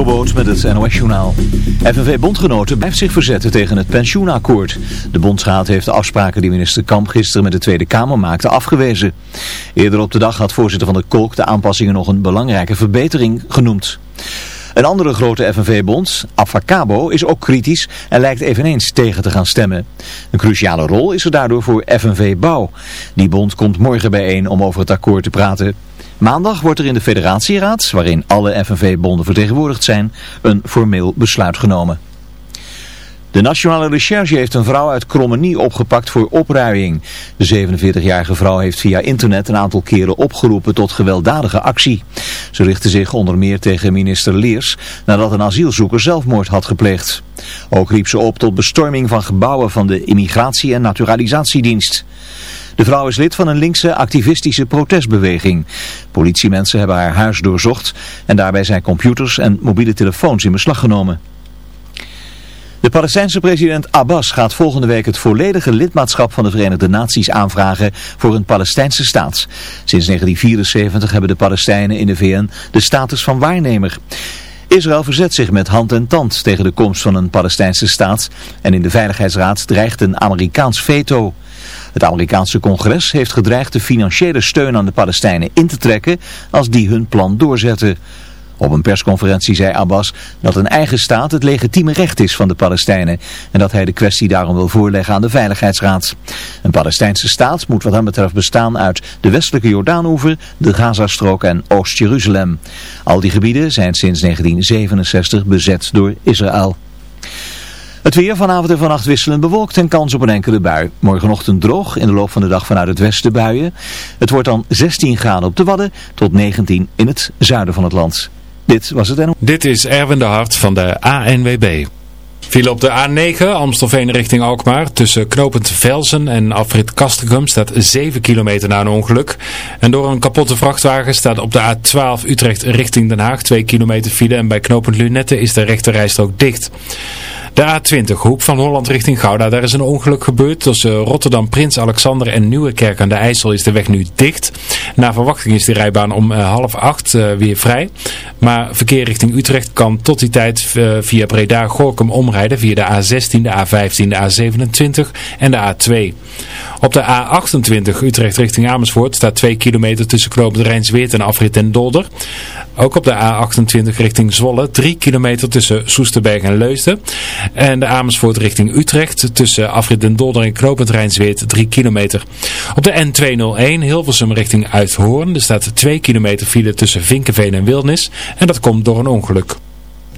Jobboot met het NOS-journaal. FNV-bondgenoten blijft zich verzetten tegen het pensioenakkoord. De bondsraad heeft de afspraken die minister Kamp gisteren met de Tweede Kamer maakte afgewezen. Eerder op de dag had voorzitter van de Kolk de aanpassingen nog een belangrijke verbetering genoemd. Een andere grote FNV-bond, Afacabo, is ook kritisch en lijkt eveneens tegen te gaan stemmen. Een cruciale rol is er daardoor voor FNV Bouw. Die bond komt morgen bijeen om over het akkoord te praten. Maandag wordt er in de federatieraad, waarin alle FNV-bonden vertegenwoordigd zijn, een formeel besluit genomen. De Nationale Recherche heeft een vrouw uit Krommenie opgepakt voor opruiing. De 47-jarige vrouw heeft via internet een aantal keren opgeroepen tot gewelddadige actie. Ze richtte zich onder meer tegen minister Leers nadat een asielzoeker zelfmoord had gepleegd. Ook riep ze op tot bestorming van gebouwen van de Immigratie- en Naturalisatiedienst. De vrouw is lid van een linkse activistische protestbeweging. Politiemensen hebben haar huis doorzocht en daarbij zijn computers en mobiele telefoons in beslag genomen. De Palestijnse president Abbas gaat volgende week het volledige lidmaatschap van de Verenigde Naties aanvragen voor een Palestijnse staat. Sinds 1974 hebben de Palestijnen in de VN de status van waarnemer. Israël verzet zich met hand en tand tegen de komst van een Palestijnse staat en in de Veiligheidsraad dreigt een Amerikaans veto. Het Amerikaanse congres heeft gedreigd de financiële steun aan de Palestijnen in te trekken als die hun plan doorzetten. Op een persconferentie zei Abbas dat een eigen staat het legitieme recht is van de Palestijnen en dat hij de kwestie daarom wil voorleggen aan de Veiligheidsraad. Een Palestijnse staat moet wat hem betreft bestaan uit de westelijke Jordaanoever, de Gazastrook en Oost-Jeruzalem. Al die gebieden zijn sinds 1967 bezet door Israël. Het weer vanavond en vannacht wisselend bewolkt en kans op een enkele bui. Morgenochtend droog, in de loop van de dag vanuit het westen buien. Het wordt dan 16 graden op de Wadden tot 19 in het zuiden van het land. Dit was het en... Dit is Erwin de Hart van de ANWB. Viel op de A9 Amstelveen richting Alkmaar. Tussen knopend Velsen en afrit Kastrikum staat 7 kilometer na een ongeluk. En door een kapotte vrachtwagen staat op de A12 Utrecht richting Den Haag 2 kilometer file. En bij knopend Lunette is de rechterrijstrook dicht. De A20, hoek van Holland richting Gouda. Daar is een ongeluk gebeurd. Tussen Rotterdam, Prins Alexander en Nieuwekerk aan de IJssel is de weg nu dicht. Na verwachting is de rijbaan om uh, half acht uh, weer vrij. Maar verkeer richting Utrecht kan tot die tijd uh, via Breda Gorkum Via de A16, de A15, de A27 en de A2. Op de A28 Utrecht richting Amersfoort staat 2 kilometer tussen Knoop Rijnsweert en Afrit en Dolder. Ook op de A28 richting Zwolle 3 kilometer tussen Soesterberg en Leusden. En de Amersfoort richting Utrecht tussen Afrit den Dolder en Knopend Rijnsweert 3 kilometer. Op de N201 Hilversum richting Uithoorn. Er staat 2 kilometer file tussen Vinkenveen en Wilnis. En dat komt door een ongeluk.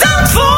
Zandvoort.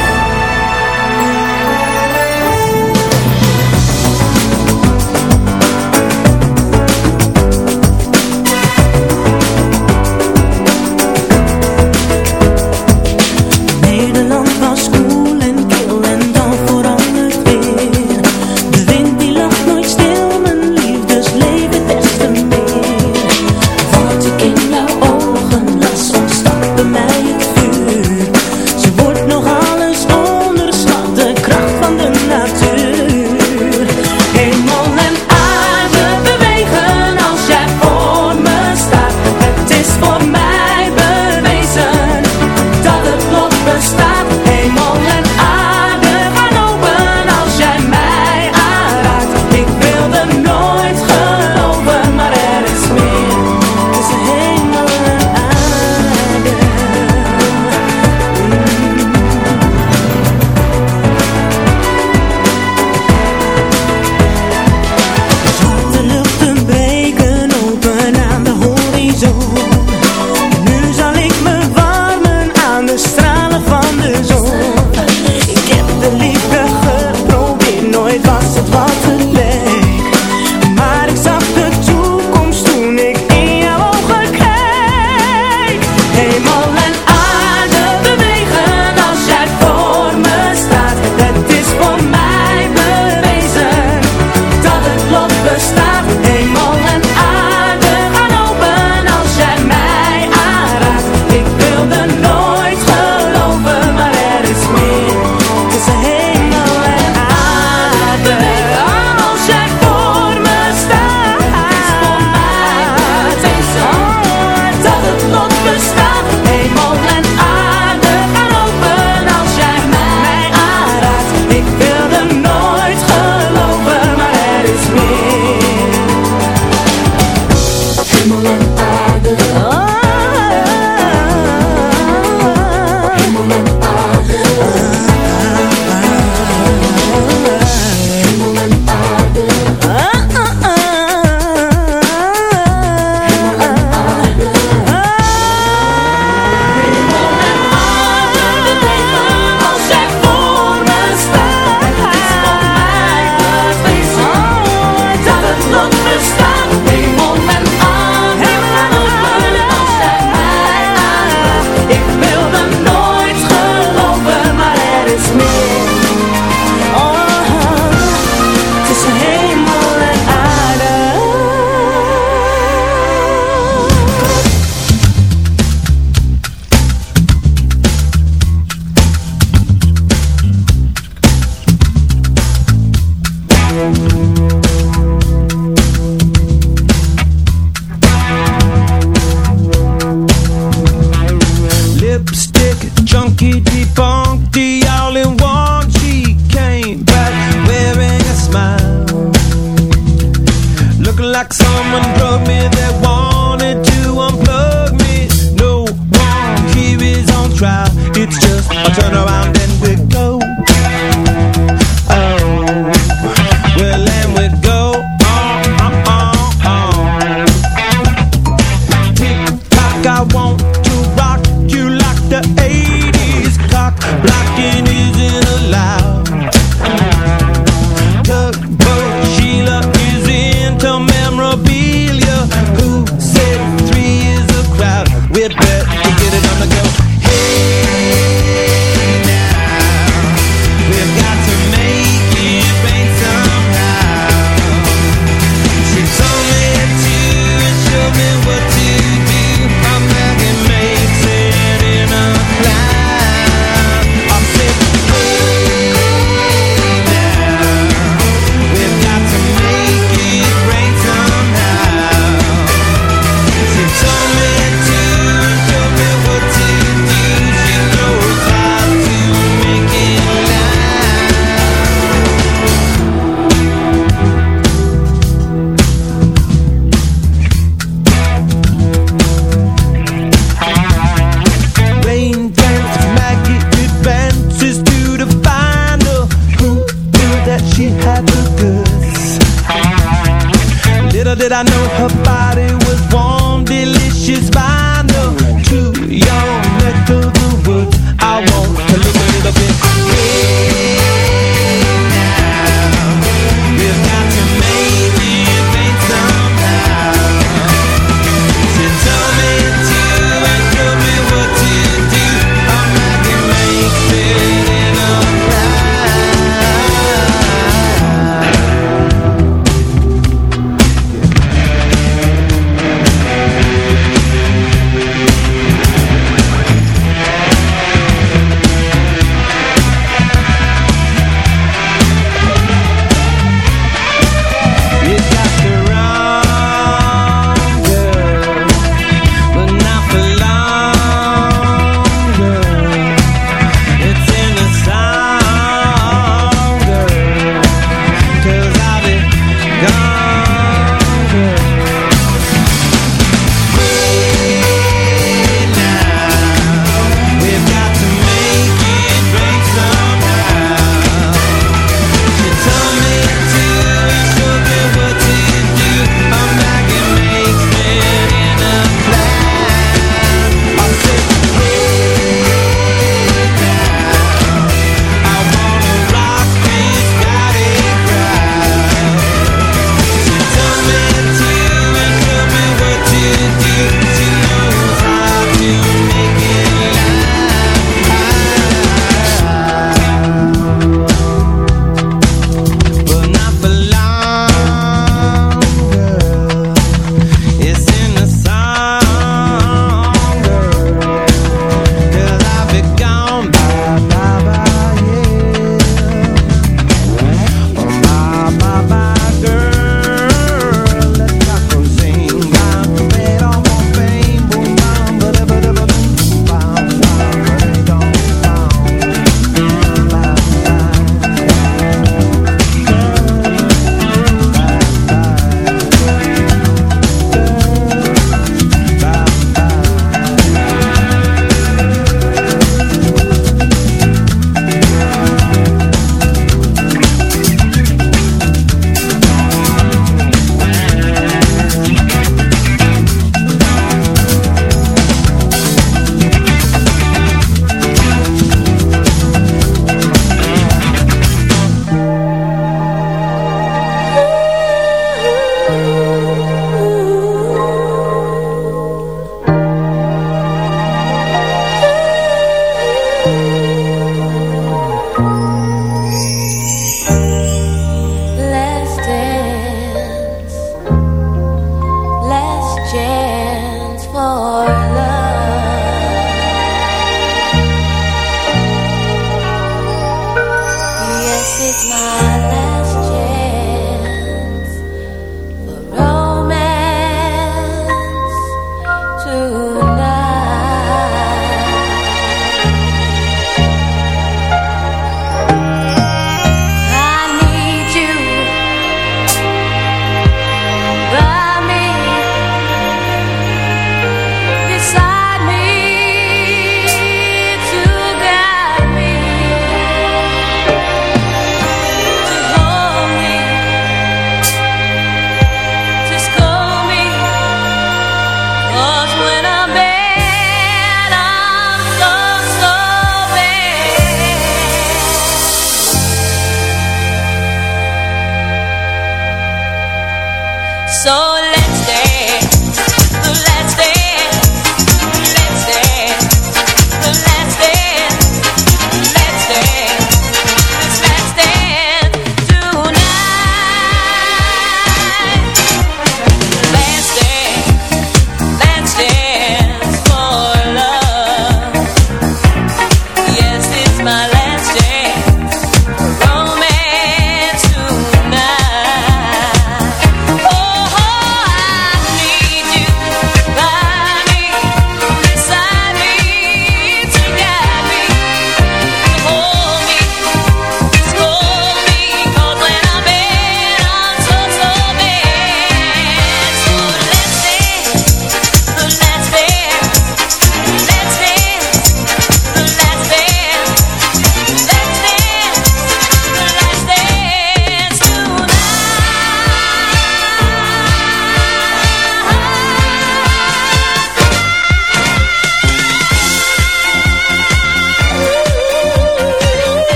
smile.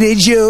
needed you.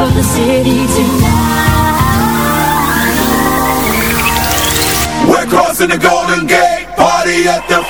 of the city tonight. We're crossing the Golden Gate, party at the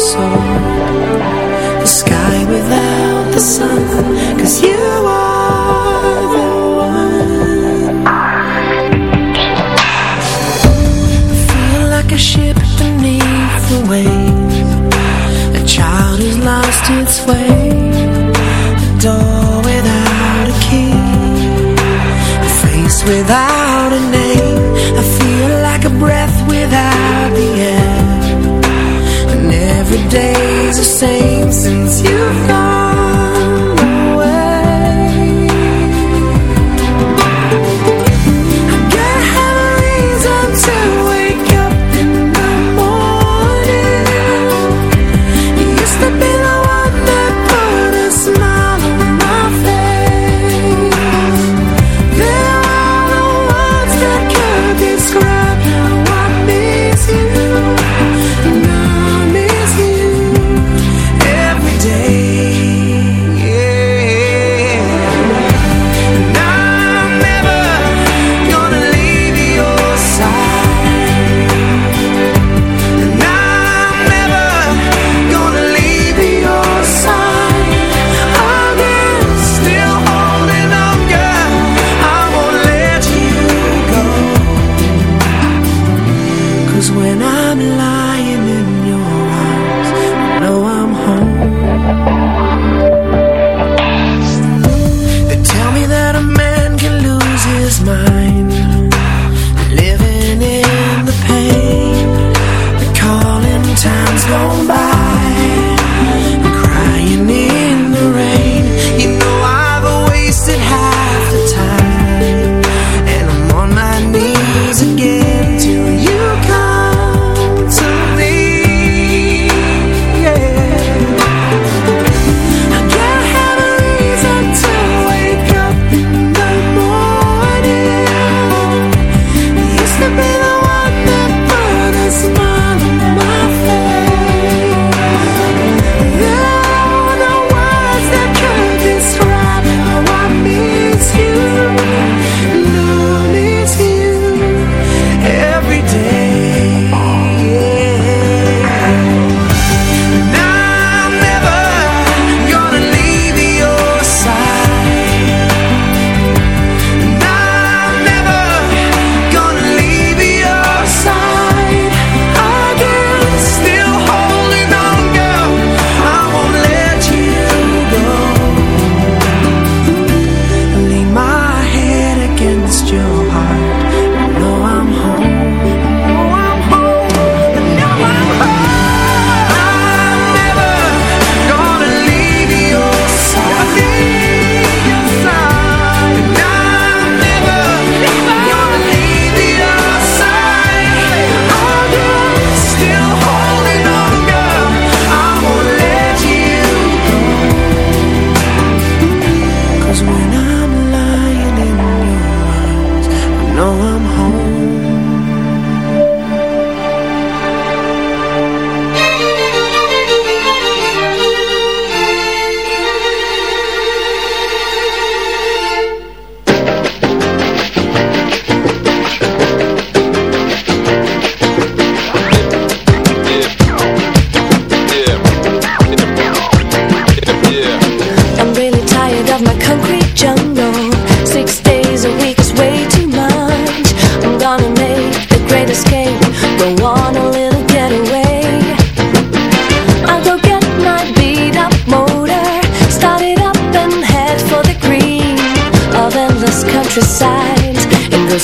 The sky without the sun Cause you are the one. I feel like a ship beneath the waves, A child who's lost its way. A door without a key. A face without you've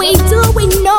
We do, we know